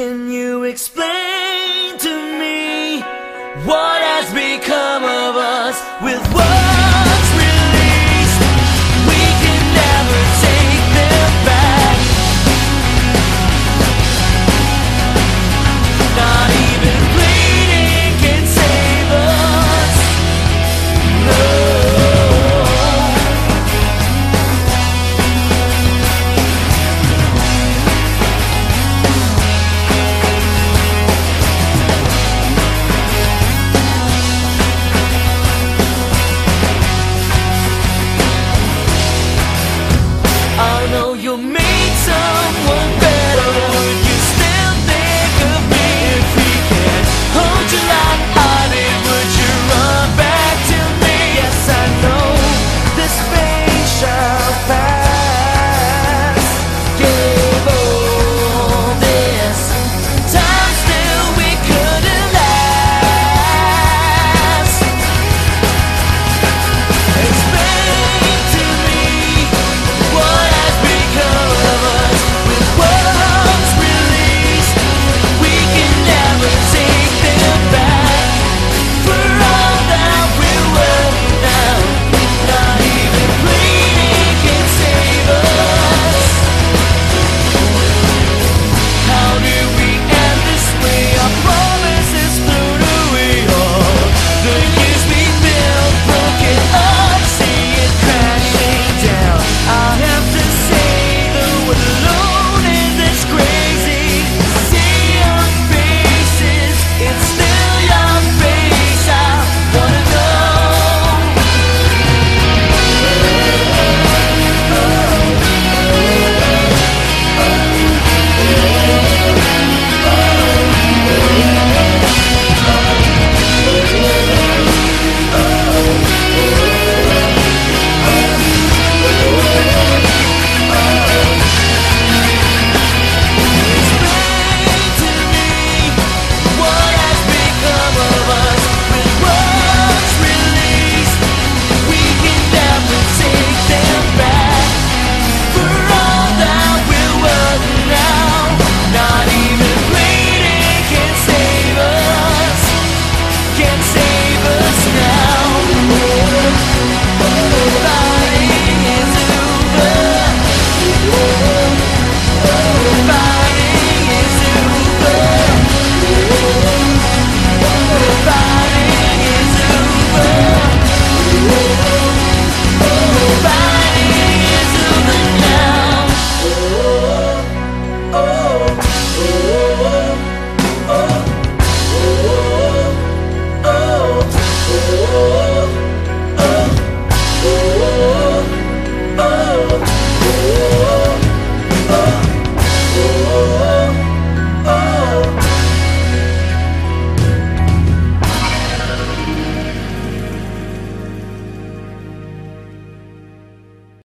Can you explain?